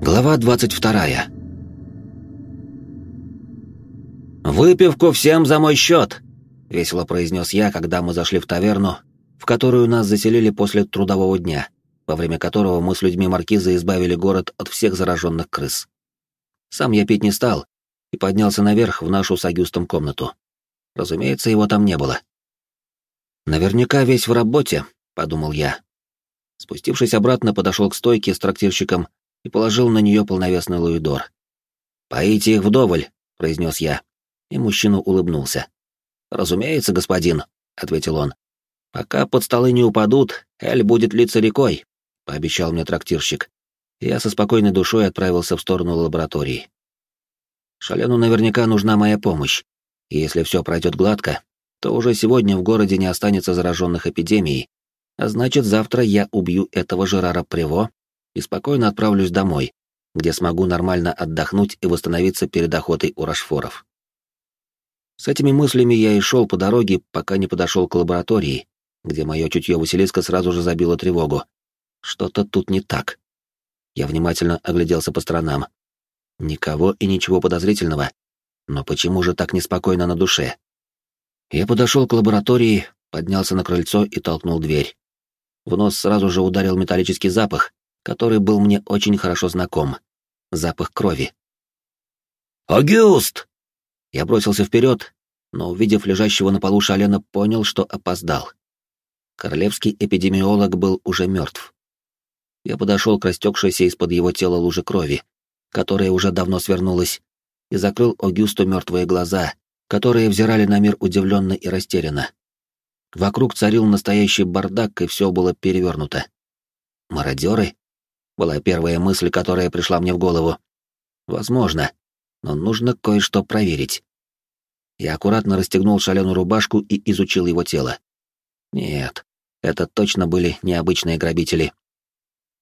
Глава 22. «Выпивку всем за мой счет!» — весело произнес я, когда мы зашли в таверну, в которую нас заселили после трудового дня, во время которого мы с людьми Маркиза избавили город от всех зараженных крыс. Сам я пить не стал и поднялся наверх в нашу с Агюстом комнату. Разумеется, его там не было. «Наверняка весь в работе», — подумал я. Спустившись обратно, подошел к стойке с трактирщиком и положил на нее полновесный луидор. «Поите их вдоволь», — произнес я, и мужчина улыбнулся. «Разумеется, господин», — ответил он. «Пока под столы не упадут, Эль будет литься рекой», — пообещал мне трактирщик. Я со спокойной душой отправился в сторону лаборатории. Шалену наверняка нужна моя помощь, и если все пройдет гладко, то уже сегодня в городе не останется зараженных эпидемией, а значит, завтра я убью этого Жерара Приво и спокойно отправлюсь домой, где смогу нормально отдохнуть и восстановиться перед охотой у Рашфоров. С этими мыслями я и шел по дороге, пока не подошел к лаборатории, где мое чутье Василиска сразу же забило тревогу. Что-то тут не так. Я внимательно огляделся по сторонам. Никого и ничего подозрительного. Но почему же так неспокойно на душе? Я подошел к лаборатории, поднялся на крыльцо и толкнул дверь. В нос сразу же ударил металлический запах, который был мне очень хорошо знаком. Запах крови. «Агюст!» Я бросился вперед, но, увидев лежащего на полу Шалена, понял, что опоздал. Королевский эпидемиолог был уже мертв. Я подошел к растекшейся из-под его тела луже крови, которая уже давно свернулась, и закрыл Огюсту мертвые глаза, которые взирали на мир удивленно и растерянно. Вокруг царил настоящий бардак, и все было перевернуто. Мародеры? Была первая мысль, которая пришла мне в голову. Возможно, но нужно кое-что проверить. Я аккуратно расстегнул шаленую рубашку и изучил его тело. Нет, это точно были необычные грабители.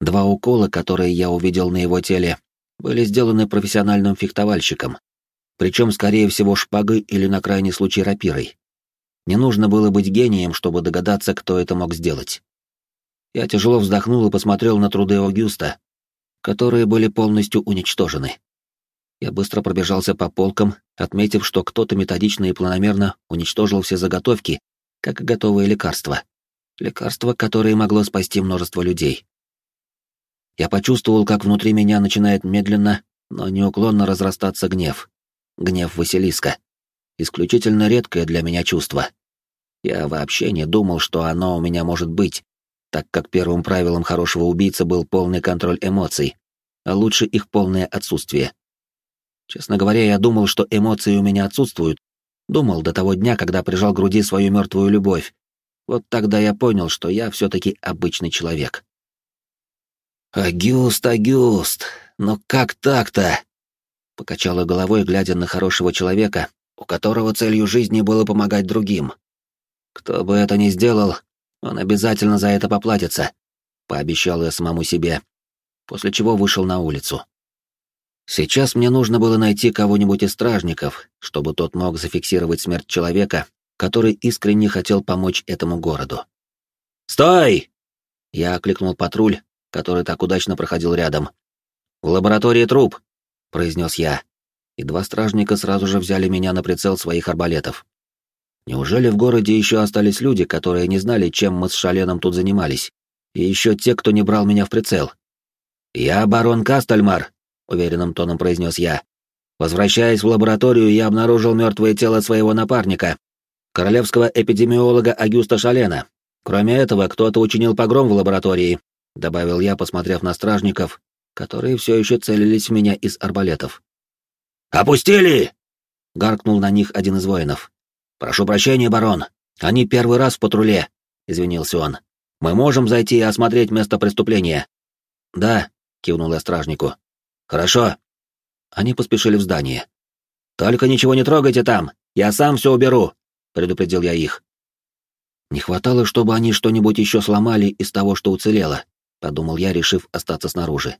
Два укола, которые я увидел на его теле, были сделаны профессиональным фехтовальщиком, причем, скорее всего, шпагой или на крайний случай рапирой. Не нужно было быть гением, чтобы догадаться, кто это мог сделать. Я тяжело вздохнул и посмотрел на труды Огюста, которые были полностью уничтожены. Я быстро пробежался по полкам, отметив, что кто-то методично и планомерно уничтожил все заготовки, как готовые лекарства. Лекарство, которое могло спасти множество людей. Я почувствовал, как внутри меня начинает медленно, но неуклонно разрастаться гнев. Гнев Василиска. Исключительно редкое для меня чувство. Я вообще не думал, что оно у меня может быть, так как первым правилом хорошего убийцы был полный контроль эмоций, а лучше их полное отсутствие. Честно говоря, я думал, что эмоции у меня отсутствуют. Думал до того дня, когда прижал к груди свою мертвую любовь. Вот тогда я понял, что я все-таки обычный человек. «Агюст, Агюст, но как так-то?» Покачала головой, глядя на хорошего человека, у которого целью жизни было помогать другим. Кто бы это ни сделал, он обязательно за это поплатится, пообещал я самому себе, после чего вышел на улицу. Сейчас мне нужно было найти кого-нибудь из стражников, чтобы тот мог зафиксировать смерть человека, который искренне хотел помочь этому городу. «Стой!» Я окликнул патруль, который так удачно проходил рядом. «В лаборатории труп», — произнес я, и два стражника сразу же взяли меня на прицел своих арбалетов. Неужели в городе еще остались люди, которые не знали, чем мы с Шаленом тут занимались? И еще те, кто не брал меня в прицел? «Я барон Кастельмар», — уверенным тоном произнес я. Возвращаясь в лабораторию, я обнаружил мертвое тело своего напарника, королевского эпидемиолога Агюста Шалена. Кроме этого, кто-то учинил погром в лаборатории, добавил я, посмотрев на стражников, которые все еще целились в меня из арбалетов. «Опустили!» — гаркнул на них один из воинов. «Прошу прощения, барон. Они первый раз в патруле», — извинился он. «Мы можем зайти и осмотреть место преступления?» «Да», — кивнул я стражнику. «Хорошо». Они поспешили в здание. «Только ничего не трогайте там, я сам все уберу», — предупредил я их. «Не хватало, чтобы они что-нибудь еще сломали из того, что уцелело», — подумал я, решив остаться снаружи.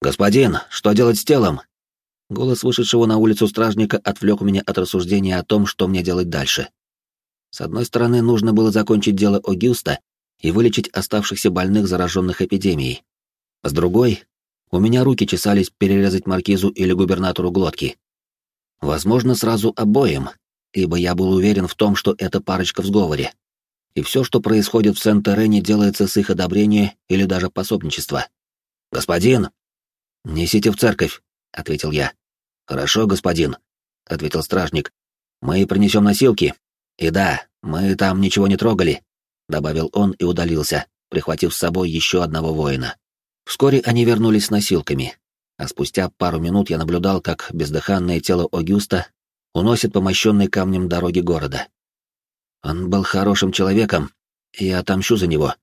«Господин, что делать с телом?» Голос вышедшего на улицу стражника отвлек меня от рассуждения о том, что мне делать дальше. С одной стороны, нужно было закончить дело Огюста и вылечить оставшихся больных, зараженных эпидемией. С другой, У меня руки чесались перерезать маркизу или губернатору глотки. Возможно, сразу обоим, ибо я был уверен в том, что это парочка в сговоре. И все, что происходит в Сент-Терене, делается с их одобрения или даже пособничества. «Господин!» «Несите в церковь», — ответил я. «Хорошо, господин», — ответил стражник. «Мы принесем носилки. И да, мы там ничего не трогали», — добавил он и удалился, прихватив с собой еще одного воина. Вскоре они вернулись с носилками, а спустя пару минут я наблюдал, как бездыханное тело Огюста уносит по мощенной камнем дороги города. Он был хорошим человеком, и я отомщу за него.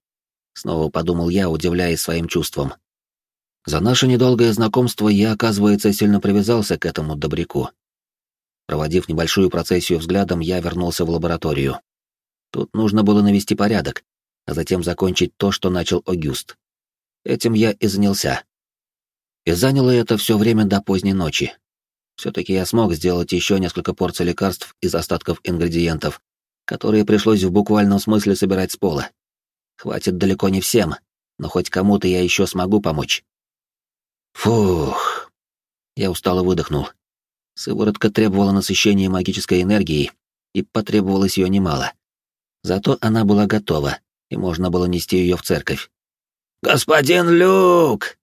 Снова подумал я, удивляясь своим чувствам. За наше недолгое знакомство я, оказывается, сильно привязался к этому добряку. Проводив небольшую процессию взглядом, я вернулся в лабораторию. Тут нужно было навести порядок, а затем закончить то, что начал Огюст. Этим я и занялся. И заняло это все время до поздней ночи. Все-таки я смог сделать еще несколько порций лекарств из остатков ингредиентов, которые пришлось в буквальном смысле собирать с пола. Хватит далеко не всем, но хоть кому-то я еще смогу помочь. Фух. Я устало выдохнул. Сыворотка требовала насыщения магической энергией, и потребовалось ее немало. Зато она была готова, и можно было нести ее в церковь. «Господин Люк!»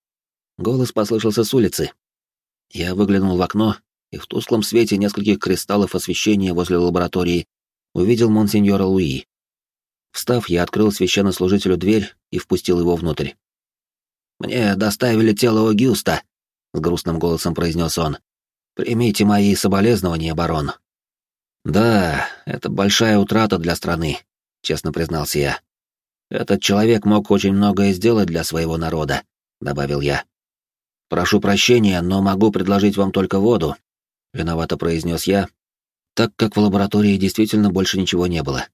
Голос послышался с улицы. Я выглянул в окно, и в тусклом свете нескольких кристаллов освещения возле лаборатории увидел монсеньора Луи. Встав, я открыл священнослужителю дверь и впустил его внутрь. «Мне доставили тело Огюста», — с грустным голосом произнес он. «Примите мои соболезнования, барон». «Да, это большая утрата для страны», — честно признался я. «Этот человек мог очень многое сделать для своего народа», — добавил я. «Прошу прощения, но могу предложить вам только воду», — виновато произнес я, так как в лаборатории действительно больше ничего не было.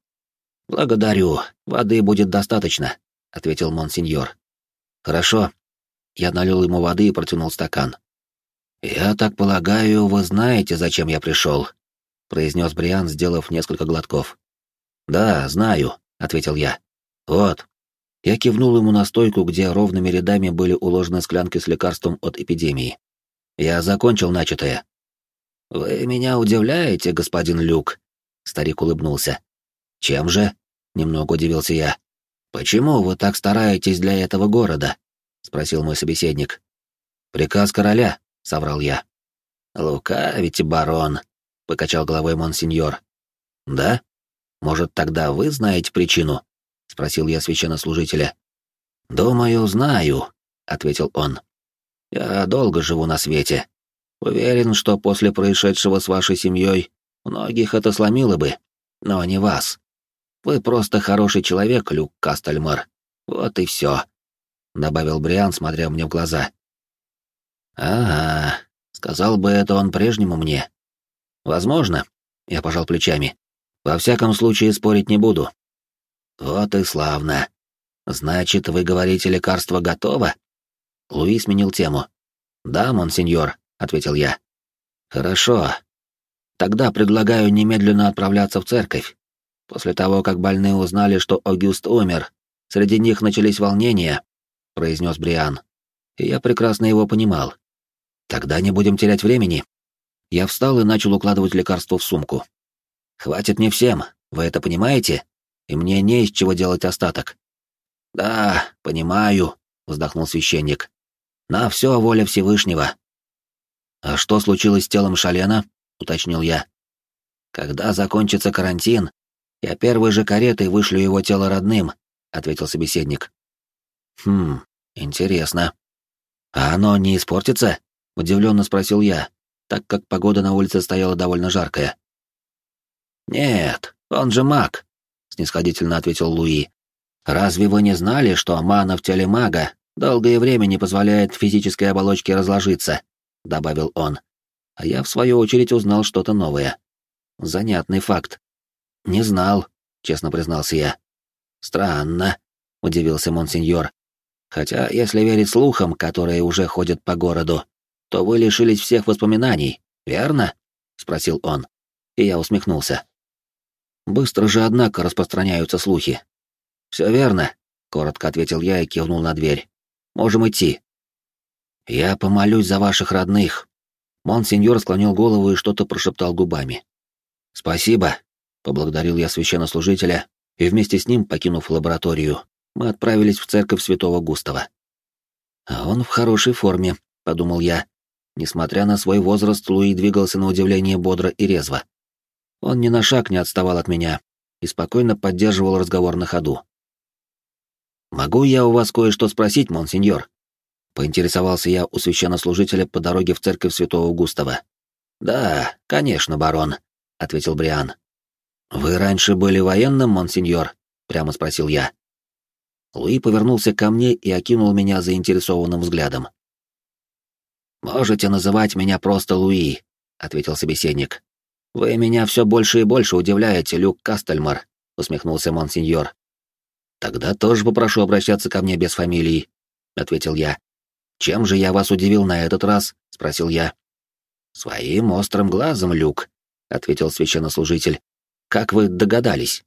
«Благодарю, воды будет достаточно», — ответил монсеньор. «Хорошо». Я налил ему воды и протянул стакан. «Я так полагаю, вы знаете, зачем я пришел», — произнес Бриан, сделав несколько глотков. «Да, знаю», — ответил я. «Вот». Я кивнул ему на стойку, где ровными рядами были уложены склянки с лекарством от эпидемии. «Я закончил начатое». «Вы меня удивляете, господин Люк», — старик улыбнулся. «Чем же?» — немного удивился я. «Почему вы так стараетесь для этого города?» — спросил мой собеседник. «Приказ короля», — соврал я. «Лукавите, барон», — покачал головой монсеньор. «Да? Может, тогда вы знаете причину?» — спросил я священнослужителя. «Думаю, знаю», — ответил он. «Я долго живу на свете. Уверен, что после происшедшего с вашей семьей многих это сломило бы, но не вас. Вы просто хороший человек, Люк Кастельмар. Вот и все», — добавил Бриан, смотря мне в глаза. «Ага, сказал бы это он прежнему мне». «Возможно», — я пожал плечами. «Во всяком случае, спорить не буду». «Вот и славно. Значит, вы говорите, лекарство готово?» Луи сменил тему. «Да, монсеньор», — ответил я. «Хорошо. Тогда предлагаю немедленно отправляться в церковь. После того, как больные узнали, что Огюст умер, среди них начались волнения, произнес Бриан. И я прекрасно его понимал. Тогда не будем терять времени. Я встал и начал укладывать лекарство в сумку. Хватит не всем, вы это понимаете? И мне не из чего делать остаток. Да, понимаю, вздохнул священник. На все воля Всевышнего. А что случилось с телом Шалена? уточнил я. Когда закончится карантин, «Я первой же каретой вышлю его тело родным», — ответил собеседник. «Хм, интересно. А оно не испортится?» — удивленно спросил я, так как погода на улице стояла довольно жаркая. «Нет, он же маг», — снисходительно ответил Луи. «Разве вы не знали, что мана в теле мага долгое время не позволяет физической оболочке разложиться?» — добавил он. А я, в свою очередь, узнал что-то новое. Занятный факт. «Не знал», — честно признался я. «Странно», — удивился монсеньор. «Хотя, если верить слухам, которые уже ходят по городу, то вы лишились всех воспоминаний, верно?» — спросил он. И я усмехнулся. «Быстро же, однако, распространяются слухи». «Все верно», — коротко ответил я и кивнул на дверь. «Можем идти». «Я помолюсь за ваших родных». Монсеньор склонил голову и что-то прошептал губами. «Спасибо», — поблагодарил я священнослужителя, и вместе с ним, покинув лабораторию, мы отправились в церковь святого Густава. «А он в хорошей форме», — подумал я. Несмотря на свой возраст, Луи двигался на удивление бодро и резво. Он ни на шаг не отставал от меня и спокойно поддерживал разговор на ходу. «Могу я у вас кое-что спросить, монсеньор?» Поинтересовался я у священнослужителя по дороге в церковь святого Густава. «Да, конечно, барон», — ответил Бриан. «Вы раньше были военным, монсеньор?» — прямо спросил я. Луи повернулся ко мне и окинул меня заинтересованным взглядом. «Можете называть меня просто Луи», — ответил собеседник. «Вы меня все больше и больше удивляете, Люк Кастельмар», — усмехнулся монсеньор. «Тогда тоже попрошу обращаться ко мне без фамилии», — ответил я. «Чем же я вас удивил на этот раз?» — спросил я. «Своим острым глазом, Люк», — ответил священнослужитель. «Как вы догадались?»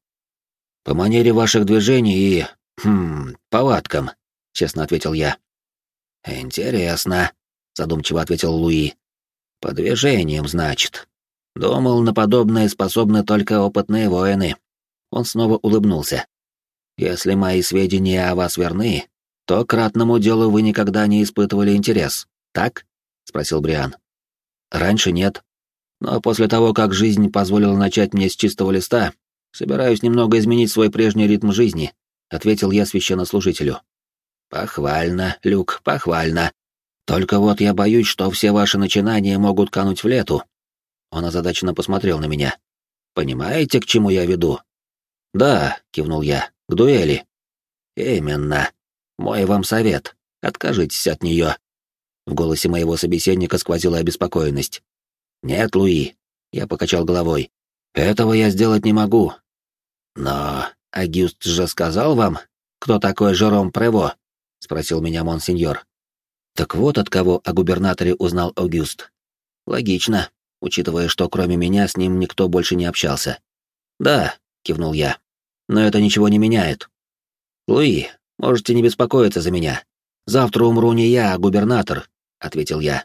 «По манере ваших движений и... хм... повадкам», — честно ответил я. «Интересно», — задумчиво ответил Луи. «По движениям, значит. Думал, на подобное способны только опытные воины». Он снова улыбнулся. «Если мои сведения о вас верны, то к ратному делу вы никогда не испытывали интерес, так?» — спросил Бриан. «Раньше нет. Но после того, как жизнь позволила начать мне с чистого листа, собираюсь немного изменить свой прежний ритм жизни», — ответил я священнослужителю. «Похвально, Люк, похвально. Только вот я боюсь, что все ваши начинания могут кануть в лету». Он озадаченно посмотрел на меня. «Понимаете, к чему я веду?» «Да», — кивнул я, — «к дуэли». «Именно. Мой вам совет. Откажитесь от нее. В голосе моего собеседника сквозила обеспокоенность. «Нет, Луи», — я покачал головой. «Этого я сделать не могу». «Но Агюст же сказал вам, кто такой Жером Прево?» — спросил меня монсеньор. Так вот от кого о губернаторе узнал Агюст. Логично, учитывая, что кроме меня с ним никто больше не общался. «Да», — кивнул я, — «но это ничего не меняет. Луи, Можете не беспокоиться за меня. Завтра умру не я, а губернатор, ответил я.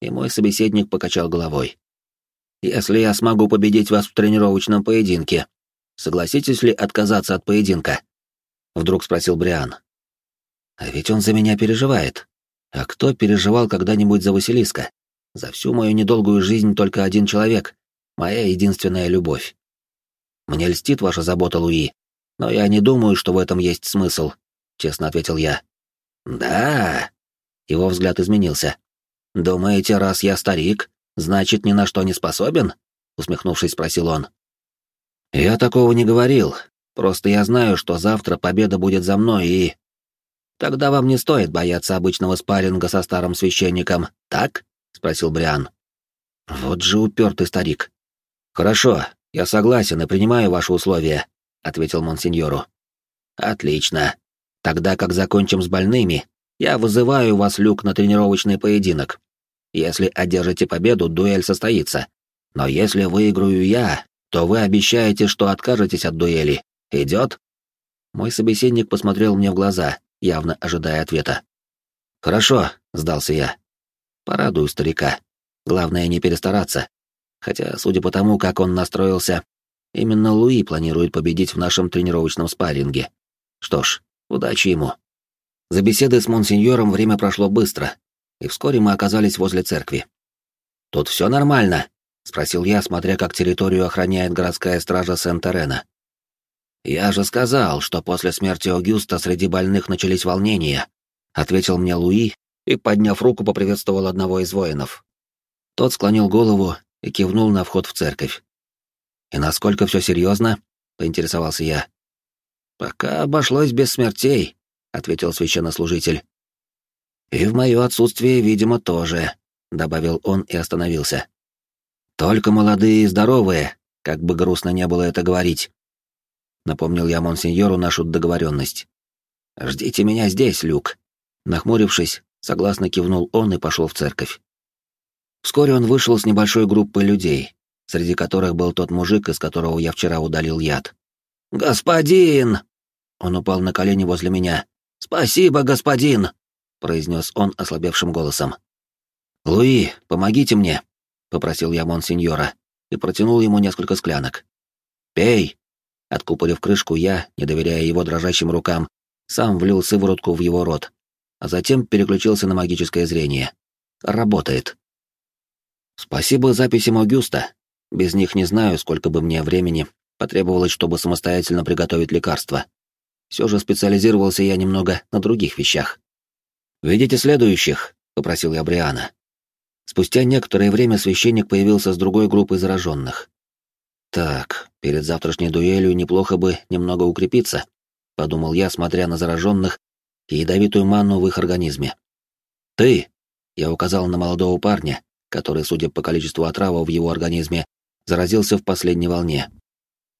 И мой собеседник покачал головой. Если я смогу победить вас в тренировочном поединке, согласитесь ли отказаться от поединка? Вдруг спросил Бриан. А ведь он за меня переживает. А кто переживал когда-нибудь за Василиска? За всю мою недолгую жизнь только один человек, моя единственная любовь. Мне льстит ваша забота, Луи, но я не думаю, что в этом есть смысл, — честно ответил я. «Да...» Его взгляд изменился. «Думаете, раз я старик, значит, ни на что не способен?» — усмехнувшись, спросил он. «Я такого не говорил. Просто я знаю, что завтра победа будет за мной, и...» «Тогда вам не стоит бояться обычного спарринга со старым священником, так?» — спросил Бриан. «Вот же упертый старик». «Хорошо, я согласен и принимаю ваши условия», — ответил монсеньору. «Отлично. Тогда как закончим с больными, я вызываю вас, Люк, на тренировочный поединок. Если одержите победу, дуэль состоится. Но если выиграю я, то вы обещаете, что откажетесь от дуэли. Идет?» Мой собеседник посмотрел мне в глаза, явно ожидая ответа. «Хорошо», — сдался я. «Порадую старика. Главное не перестараться. Хотя, судя по тому, как он настроился, именно Луи планирует победить в нашем тренировочном спарринге. Что ж, Удачи ему. За беседой с монсеньором время прошло быстро, и вскоре мы оказались возле церкви. «Тут все нормально?» — спросил я, смотря как территорию охраняет городская стража Сент-Терена. «Я же сказал, что после смерти Огюста среди больных начались волнения», — ответил мне Луи и, подняв руку, поприветствовал одного из воинов. Тот склонил голову и кивнул на вход в церковь. «И насколько все серьезно?» — поинтересовался я. «Пока обошлось без смертей», — ответил священнослужитель. «И в мое отсутствие, видимо, тоже», — добавил он и остановился. «Только молодые и здоровые, как бы грустно не было это говорить», — напомнил я монсеньору нашу договоренность. «Ждите меня здесь, Люк». Нахмурившись, согласно кивнул он и пошел в церковь. Вскоре он вышел с небольшой группой людей, среди которых был тот мужик, из которого я вчера удалил яд. «Господин!» Он упал на колени возле меня. «Спасибо, господин!» Произнес он ослабевшим голосом. «Луи, помогите мне!» — попросил я монсеньора и протянул ему несколько склянок. «Пей!» Откупорив крышку, я, не доверяя его дрожащим рукам, сам влил сыворотку в его рот, а затем переключился на магическое зрение. Работает. Спасибо записям Аугюста. Без них не знаю, сколько бы мне времени потребовалось, чтобы самостоятельно приготовить лекарство. Все же специализировался я немного на других вещах. «Видите следующих?» — попросил я Бриана. Спустя некоторое время священник появился с другой группой зараженных. «Так, перед завтрашней дуэлью неплохо бы немного укрепиться», — подумал я, смотря на зараженных и ядовитую манну в их организме. «Ты!» — я указал на молодого парня, который, судя по количеству отравы в его организме, заразился в последней волне.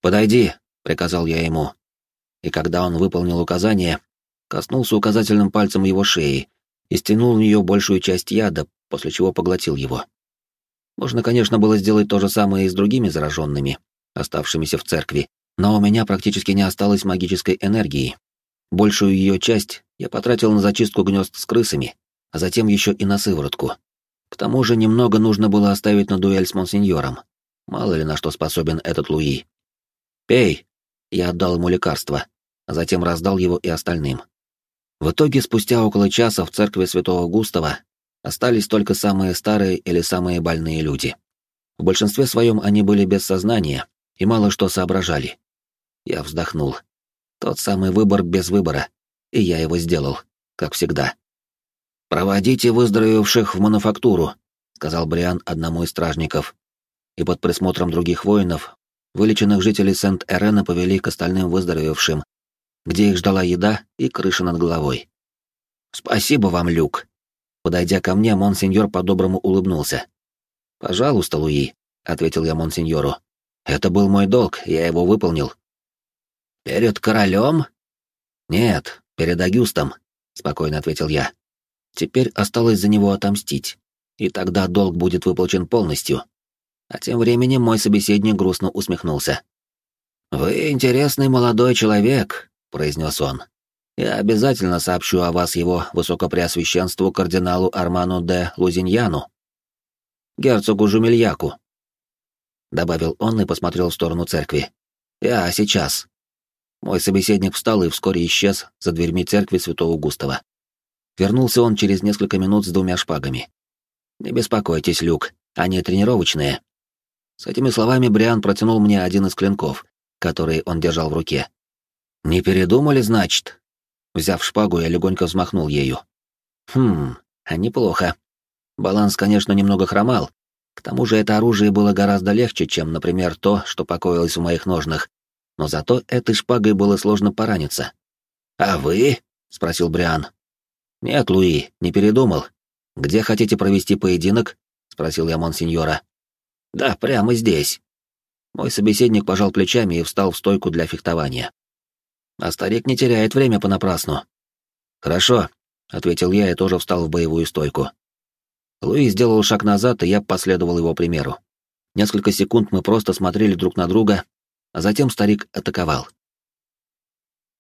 «Подойди», — приказал я ему. И когда он выполнил указание, коснулся указательным пальцем его шеи и стянул в нее большую часть яда, после чего поглотил его. Можно, конечно, было сделать то же самое и с другими зараженными, оставшимися в церкви, но у меня практически не осталось магической энергии. Большую ее часть я потратил на зачистку гнезд с крысами, а затем еще и на сыворотку. К тому же немного нужно было оставить на дуэль с монсеньором. Мало ли на что способен этот Луи. «Пей!» Я отдал ему лекарство, а затем раздал его и остальным. В итоге, спустя около часа в церкви святого Густава остались только самые старые или самые больные люди. В большинстве своем они были без сознания и мало что соображали. Я вздохнул. Тот самый выбор без выбора, и я его сделал, как всегда. «Проводите выздоровевших в мануфактуру», — сказал Бриан одному из стражников. И под присмотром других воинов, вылеченных жителей Сент-Эрена повели к остальным выздоровевшим, где их ждала еда и крыша над головой. «Спасибо вам, Люк», Подойдя ко мне, монсеньор по-доброму улыбнулся. «Пожалуйста, Луи», — ответил я монсеньору. «Это был мой долг, я его выполнил». «Перед королем?» «Нет, перед Агюстом», — спокойно ответил я. «Теперь осталось за него отомстить, и тогда долг будет выплачен полностью». А тем временем мой собеседник грустно усмехнулся. «Вы интересный молодой человек», — произнес он. Я обязательно сообщу о вас его высокопреосвященству кардиналу Арману де Лузиньяну, герцогу Жумельяку», — добавил он и посмотрел в сторону церкви. «Я сейчас». Мой собеседник встал и вскоре исчез за дверьми церкви святого Густава. Вернулся он через несколько минут с двумя шпагами. «Не беспокойтесь, Люк, они тренировочные». С этими словами Бриан протянул мне один из клинков, который он держал в руке. «Не передумали, значит?» Взяв шпагу, я легонько взмахнул ею. Хм, а неплохо. Баланс, конечно, немного хромал. К тому же это оружие было гораздо легче, чем, например, то, что покоилось в моих ножнах. Но зато этой шпагой было сложно пораниться. «А вы?» — спросил Бриан. «Нет, Луи, не передумал. Где хотите провести поединок?» — спросил я монсеньора. «Да, прямо здесь». Мой собеседник пожал плечами и встал в стойку для фехтования. А старик не теряет время понапрасну. Хорошо, ответил я и тоже встал в боевую стойку. Луи сделал шаг назад, и я последовал его примеру. Несколько секунд мы просто смотрели друг на друга, а затем старик атаковал.